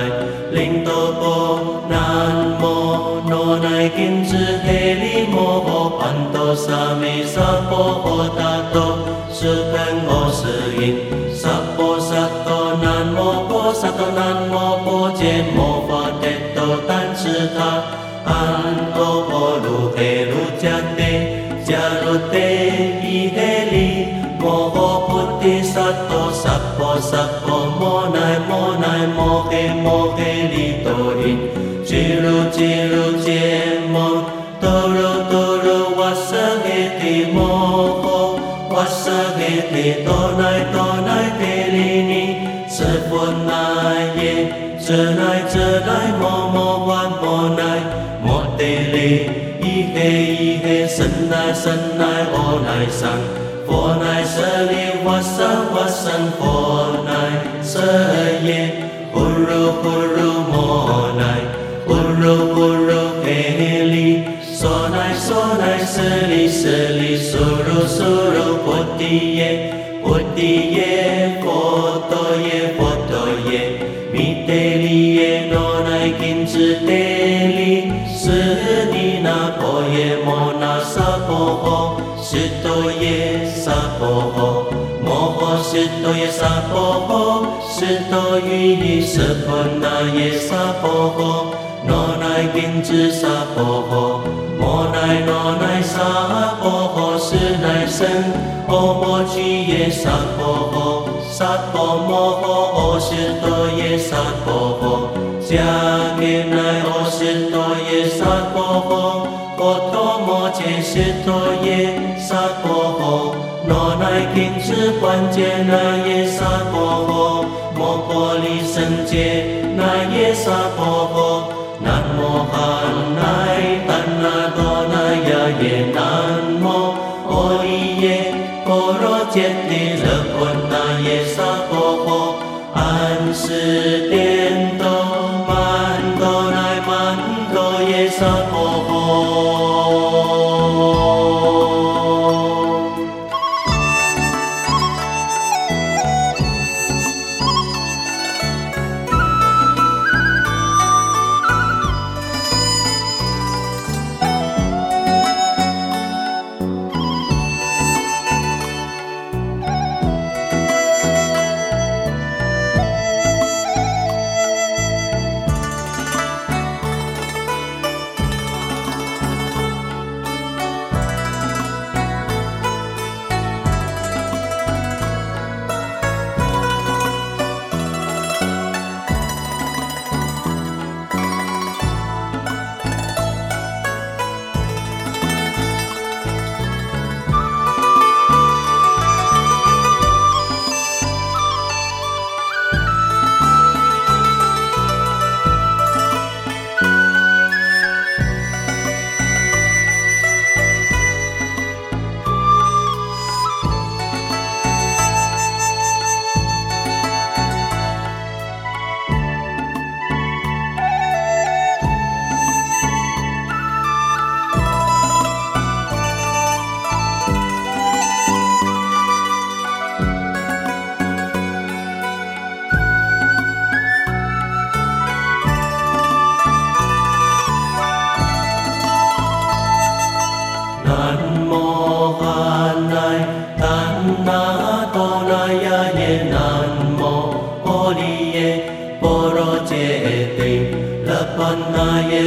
婆乃，林多波南无那乃金智嘿利摩诃班多萨弥萨婆诃达多。十分我是因，萨婆萨多南无婆萨多南无婆揭摩法帝多丹赤他，安多婆卢嘿卢迦帝迦卢帝萨婆萨婆摩奈摩奈摩嘿摩嘿利多因，俱卢俱卢揭摩多罗多罗瓦舍嘿提摩诃。哇塞嘿提多奈多奈提利尼，舍佛那耶，遮奈遮奈摩摩哇摩奈，摩提利，伊嘿伊嘿，神奈神奈阿奈桑，佛奈舍利哇塞多耶萨婆诃舍多于舍婆那耶萨婆诃那乃金智萨婆诃摩奈那奈萨婆诃，是乃僧，阿摩俱耶萨婆诃，萨婆摩诃，阿悉多耶萨婆诃，迦给奈阿悉多耶萨婆诃，波多摩揭悉多耶萨婆诃，若乃金智观界那耶萨婆诃，摩婆利胜界那耶萨婆诃。南无汉乃怛那多那耶耶，南无阿利耶波罗揭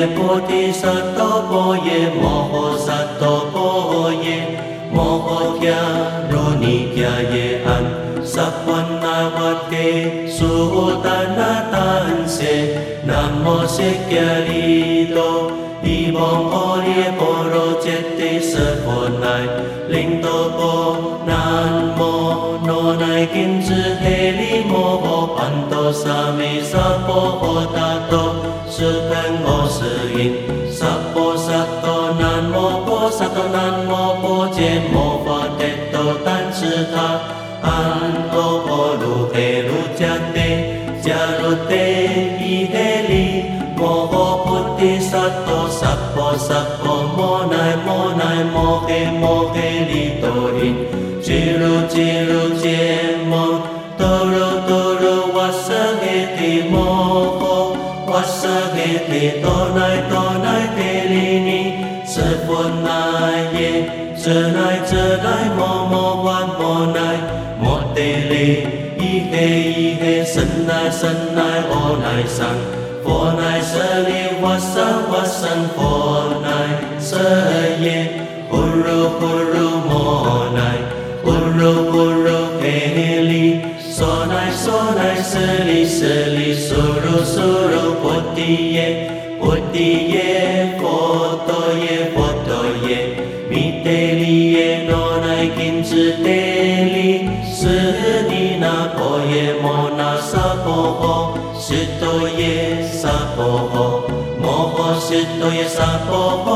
菩提萨埵婆耶，摩诃萨埵婆耶，摩诃迦卢尼迦耶安，萨婆那瓦提苏达那丹舍，南无释迦利多，伊蒙阿耶波罗揭谛娑婆乃，林多波南无那乃金智嘿利摩诃班多萨弥萨婆诃达多。十分我萨婆萨陀喃摩婆萨陀喃摩婆伽，摩罚特豆怛侄他。阿啰诃罗耶，罗迦帝，迦罗帝，夷醯利。摩诃菩提萨埵萨婆萨婆，摩呐摩呐摩诃摩诃利多。因，俱卢俱卢羯摩。遮奈遮奈摩摩万摩奈摩提利，伊嘿伊嘿神奈神奈阿奈桑。佛乃舍利瓦萨瓦僧佛乃舍耶，呼噜呼噜摩乃，呼噜呼噜嘿利，娑乃娑乃舍利舍利，娑罗娑罗波提耶，金智得利，舍利那婆耶摩那萨婆诃。是多耶萨婆诃，摩诃是多耶萨婆诃，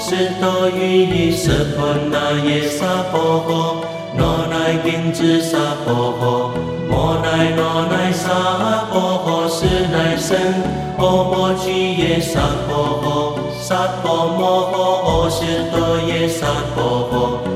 是多于意舍婆那耶萨婆诃，那乃金智萨婆诃，摩乃那乃萨婆诃，是乃僧，阿摩居耶萨婆诃，萨婆摩诃，阿是多耶萨婆诃，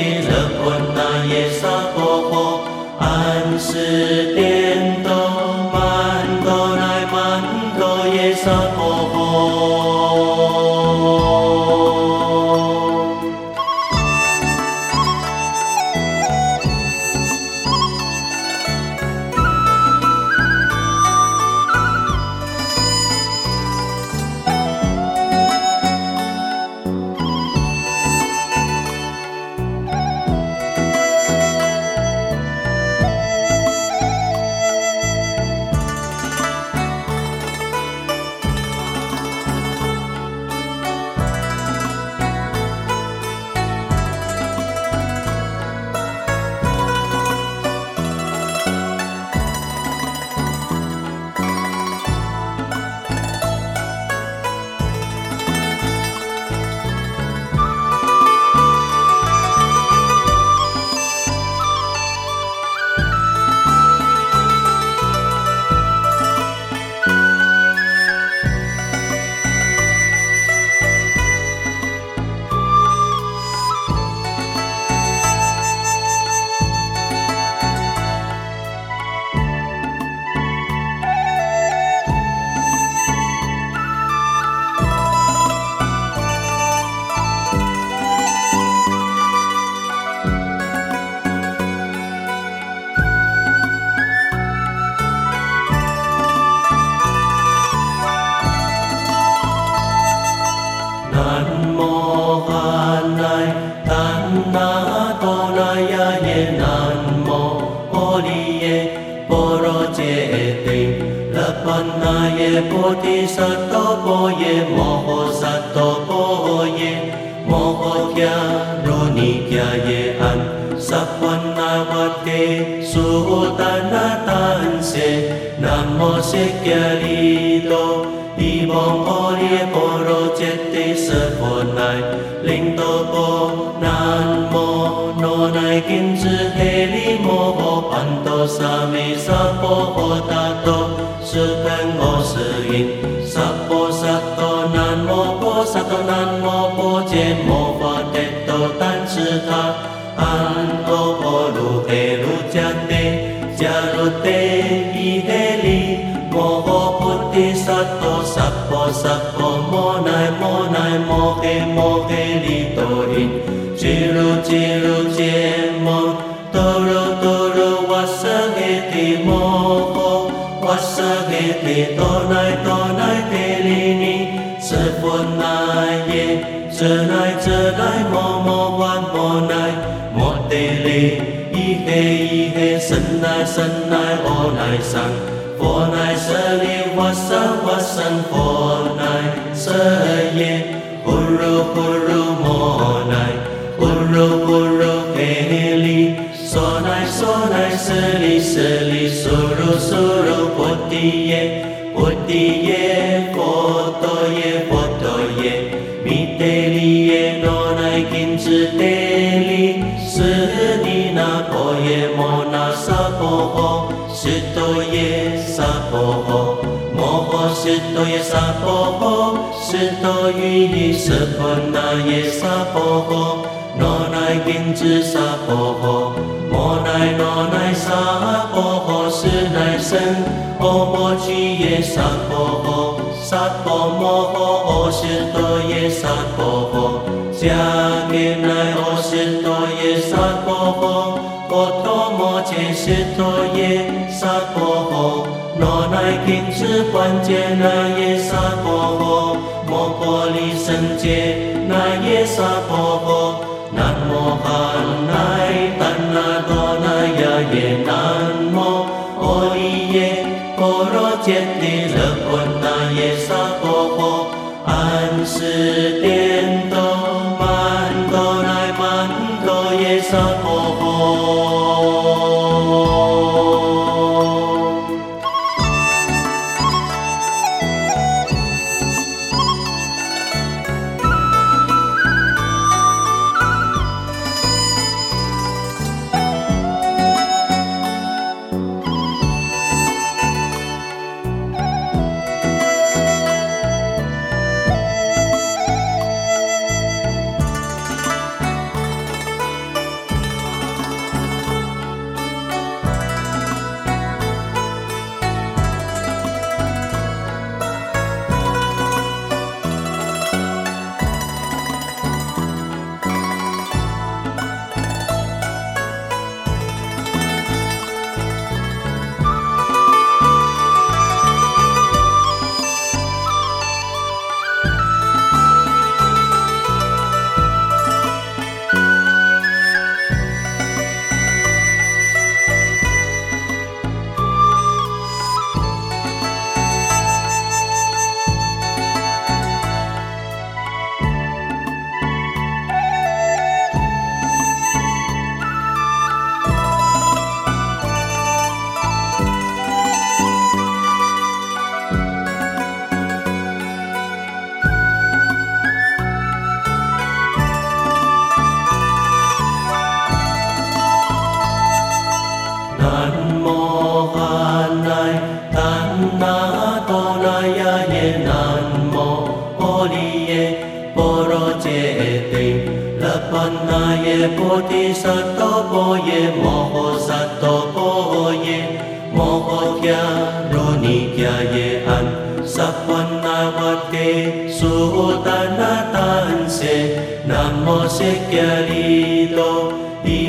婆乃，林多婆南无那乃金智嘿利摩诃班多萨弥萨婆诃达多。是本我是因，萨婆萨多南无婆萨多南无婆揭摩法帝多丹智他，安多婆卢嘿卢迦帝迦卢帝伊嘿利，摩诃菩提萨多萨婆萨婆摩奈摩奈摩嘿摩嘿利多因，吉卢吉卢揭摩多罗多罗瓦萨嘿提摩诃。瓦萨嘿提多奈多奈提利尼，舍佛那耶，遮奈遮奈摩摩万摩奈摩提利，伊嘿伊嘿神奈神奈阿奈桑，佛奈舍利瓦萨瓦僧佛奈舍耶，呼噜呼噜摩奈，呼噜呼噜嘿利，娑奈娑。舍利舍利娑罗娑罗波提耶波提耶佛陀耶佛陀耶弥德利耶罗奈金智德利舍利那婆耶摩那萨婆诃舍多耶萨婆诃摩诃舍多耶萨婆诃舍多于耶舍婆那耶萨婆诃罗奈金智萨婆诃摩奈罗奈萨婆诃，是乃僧，阿摩俱耶萨婆诃，萨婆摩诃，阿悉多耶萨婆诃，迦给奈阿悉多耶萨婆诃，波陀摩揭悉多耶，罗奈金智观界那耶萨婆诃，摩婆利胜界那耶萨婆诃。南无汉来怛那多那呀耶，南无阿依耶波罗揭谛勒波菩提萨埵婆耶，摩诃萨埵婆耶，摩诃迦卢尼迦耶安，萨婆那瓦提苏达那丹瑟，南无释迦利多，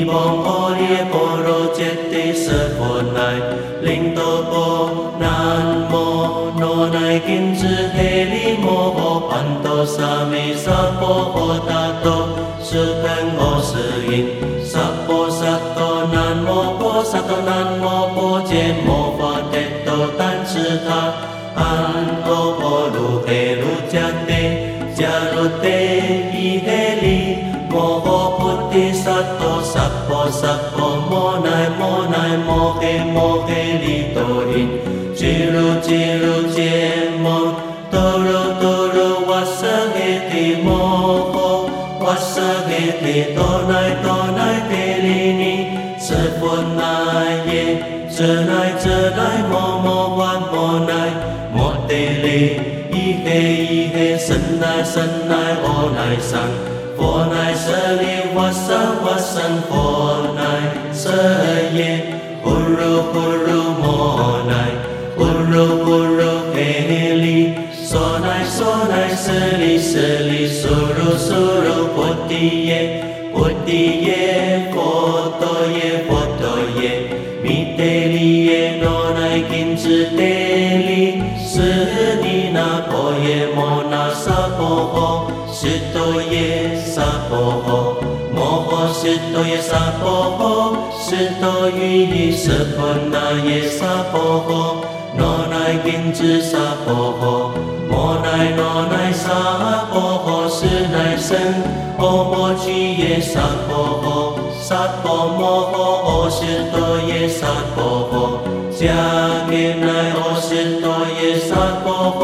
伊蒙阿列波罗揭谛娑婆奈，林多波南无罗奈金智嘿利摩诃班多萨弥萨婆诃达多。是本我是因，萨婆萨多南无婆萨多南无婆揭摩法帝多丹赤他，安多婆卢嘿卢迦帝迦卢帝伊嘿利，摩诃菩提萨多萨婆萨婆摩奈摩奈摩嘿摩嘿利多因，俱卢俱卢揭摩多罗多罗瓦舍嘿提摩诃。瓦舍嘿提多奈多奈提利尼，舍婆那耶，遮奈遮奈摩摩哇摩奈，摩帝利，伊嘿伊嘿，僧奈僧奈阿奈桑，佛奈舍利瓦舍瓦僧佛奈舍耶，呼噜呼噜摩奈，呼噜呼噜嘿利。娑奈娑奈舍利舍利娑罗娑罗波提耶波提耶佛陀耶佛陀耶弥德利耶罗奈金智德利舍利那婆耶摩那萨婆诃舍多耶萨婆诃摩诃舍多耶萨婆诃舍多于耶舍婆那耶萨婆诃罗奈金智萨婆诃摩奈罗奈萨婆诃，是乃僧，阿摩俱耶萨婆诃。萨婆摩诃阿悉多耶萨婆诃，迦憍那阿悉多耶萨婆诃，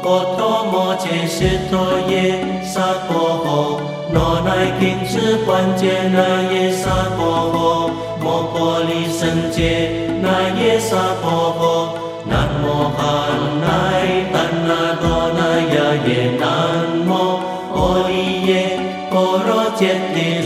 波多摩揭悉多耶萨婆诃，那乃金智观界那耶萨婆诃，摩婆利圣界那耶萨婆诃，南无汉乃怛那多那耶耶南无阿利耶波罗揭谛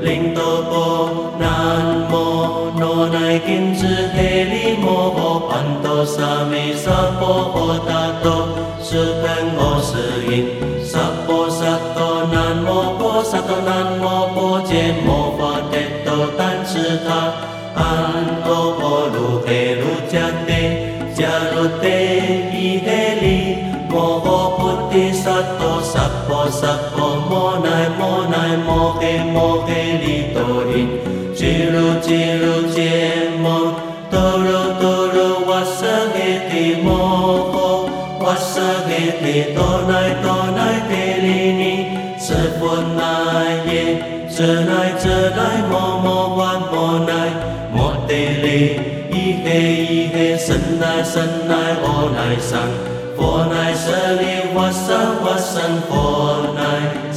乃，灵多波南无那乃金智嘿利摩诃班多萨弥萨婆诃达多，是喷我是因，萨婆萨多南无婆萨多南婆摩乃摩乃摩嘿摩嘿利多因，俱卢俱卢揭摩，多罗多罗瓦舍嘿提摩诃，瓦舍嘿提多乃多乃提利尼，舍佛那耶，遮乃遮乃摩摩万摩乃，摩帝利，伊嘿伊嘿，神乃神乃，阿乃上。佛乃舍利瓦萨瓦僧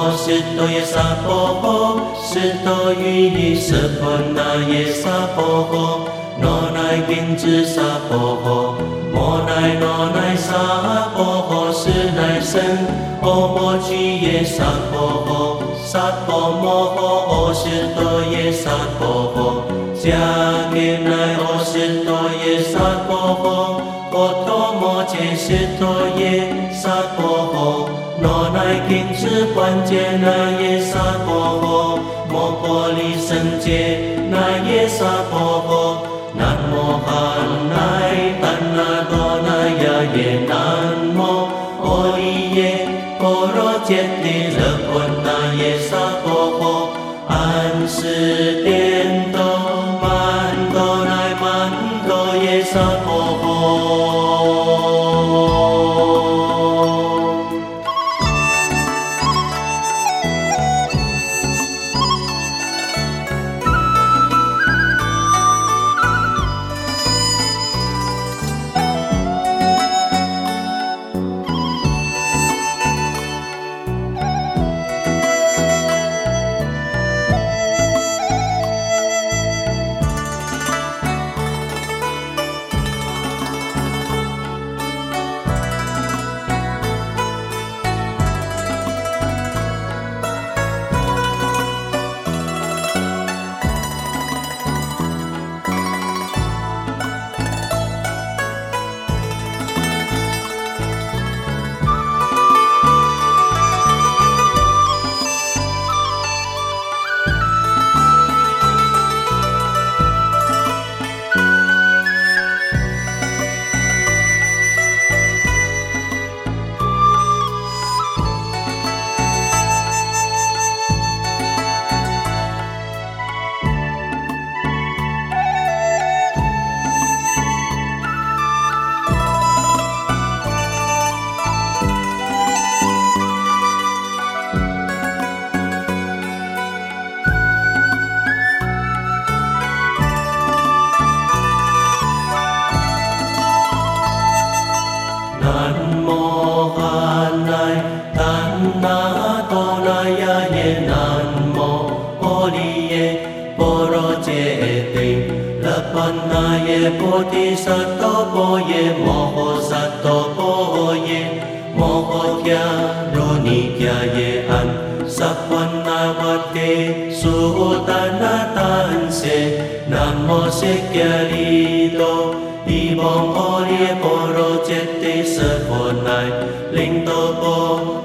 婆耶摩那萨婆诃。是多耶萨婆诃，摩诃是多耶萨婆诃，是多于意舍婆那耶萨婆诃，那乃金智萨婆诃，摩乃那乃萨婆诃，是乃身，阿摩居耶萨婆诃，萨婆摩诃阿是多耶萨婆诃，迦憍乃阿是多耶萨婆诃。波多摩揭悉多耶萨婆诃，若乃金智观界那耶萨婆诃，摩婆利胜界耶菩提萨埵波耶摩诃萨埵波耶摩诃迦卢尼迦耶安萨婆那瓦帝苏达那丹瑟南无释迦利多。一梦波列波罗揭谛娑婆乃，灵多波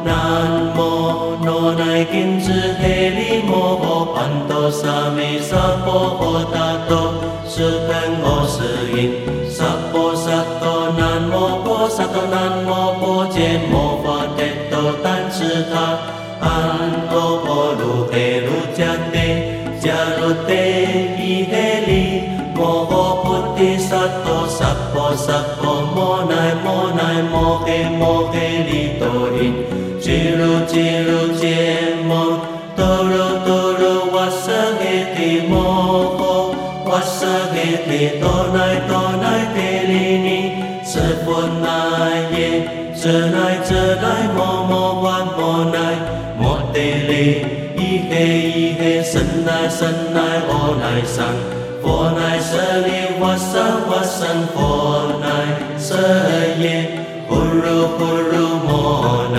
丹智他，安多波卢嘿卢迦帝迦卢帝伊嘿利。摩诃菩提萨埵萨婆萨婆摩奈摩奈摩嘿摩嘿利多因，俱卢俱卢揭摩多罗多罗瓦舍嘿提摩诃瓦舍嘿提多奈多奈提利尼，舍婆那耶遮奈遮奈摩摩瓦摩嘿伊嘿僧奈僧奈阿奈桑。佛乃舍利瓦萨瓦萨佛乃舍耶，呼噜呼噜摩乃，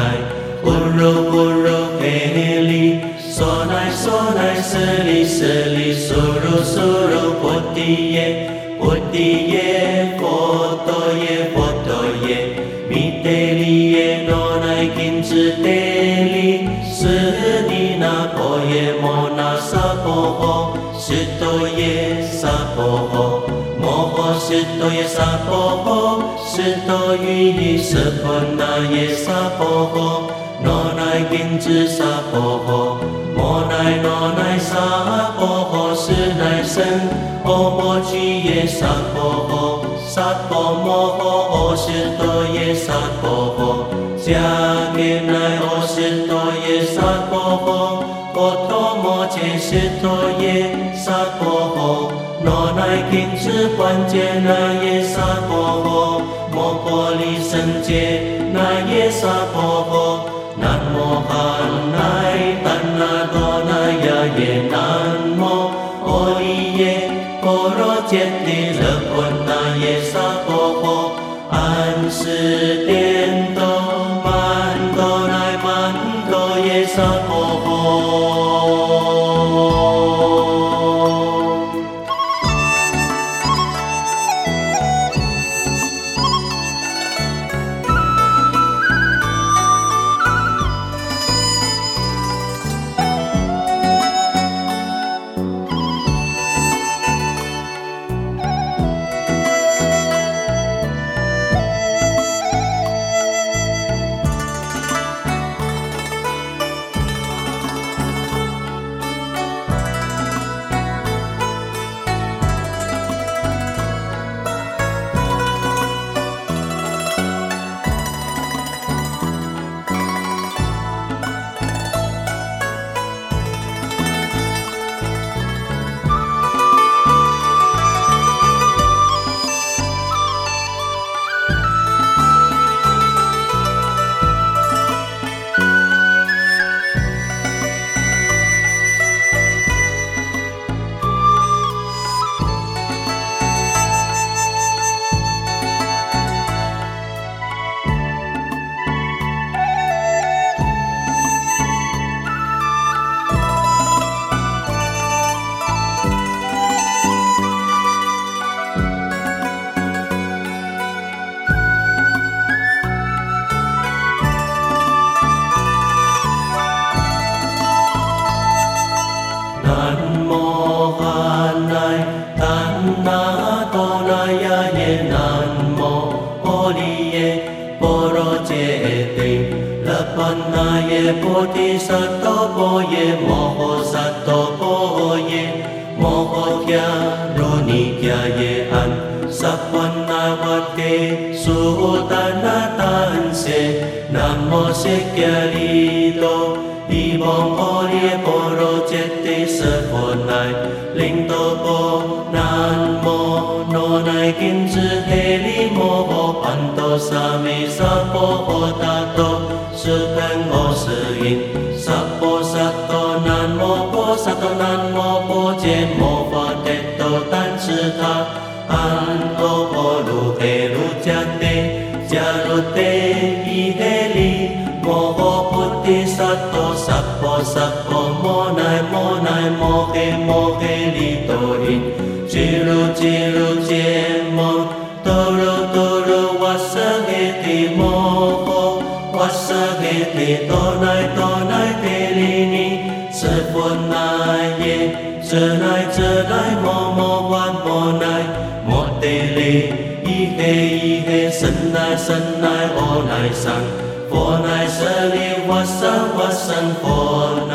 呼噜呼噜嘿利，娑乃娑乃舍利舍利，娑噜娑噜菩提耶，菩提耶，佛多耶，佛多耶，弥得利耶，那乃金智得利，舍利那婆耶摩诃。十多耶萨婆诃，摩诃十多耶萨婆诃，十多于意舍婆那耶萨婆诃，那乃金智萨婆诃，摩乃那乃萨婆诃，是乃僧，阿摩俱耶萨婆诃，萨婆摩诃阿十多耶萨婆诃，迦叶乃阿十多耶萨婆诃。波陀摩揭释陀耶萨婆诃，那乃金智观界那耶萨婆诃，摩婆利胜界那耶萨婆诃，南无汉乃丹那多那呀耶南无阿利耶波罗揭谛罗波南摩诺奈金枝黑利摩诃般多萨弥萨婆诃达多是喷摩斯音萨婆萨多南摩波萨多南摩波揭摩诃帝多但是他安多波卢黑卢迦帝迦卢帝。摩奈摩嘿摩嘿利多因，俱卢俱卢揭摩多罗多罗瓦舍嘿提摩诃瓦舍嘿提多奈多奈提利尼舍婆那耶舍奈舍奈摩摩万摩奈摩提利伊嘿伊嘿神奈神奈阿奈桑。佛乃舍利瓦萨瓦僧佛乃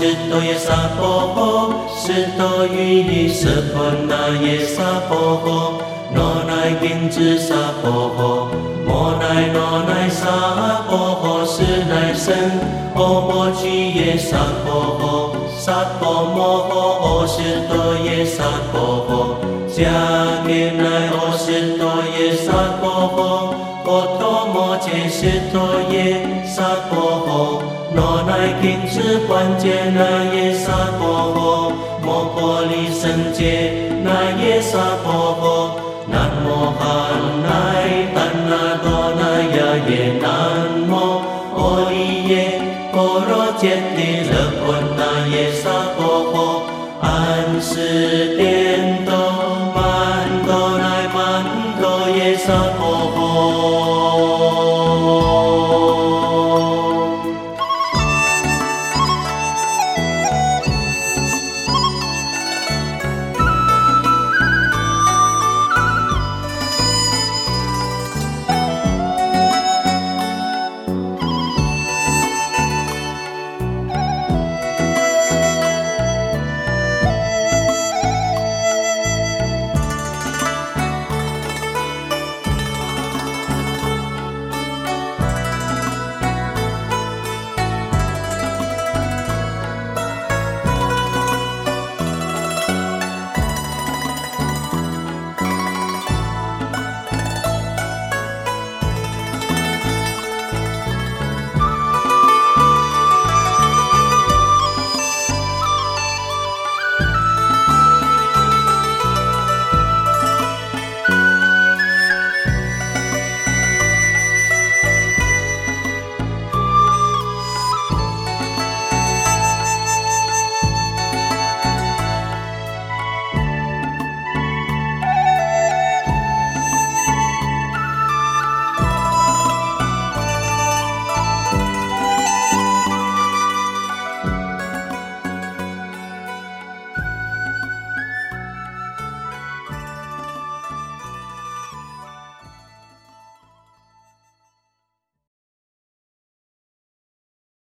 是多耶萨婆诃，是多于伊舍婆那耶萨婆诃，那乃金智萨婆诃，摩乃那乃萨婆诃，是乃僧，阿婆居耶萨婆诃，萨婆摩诃阿是多耶萨婆诃，迦给乃阿是多耶萨婆诃。佛陀摩揭释多耶萨婆诃，那乃金智观界那耶娑婆诃，摩婆利胜界那耶娑婆诃，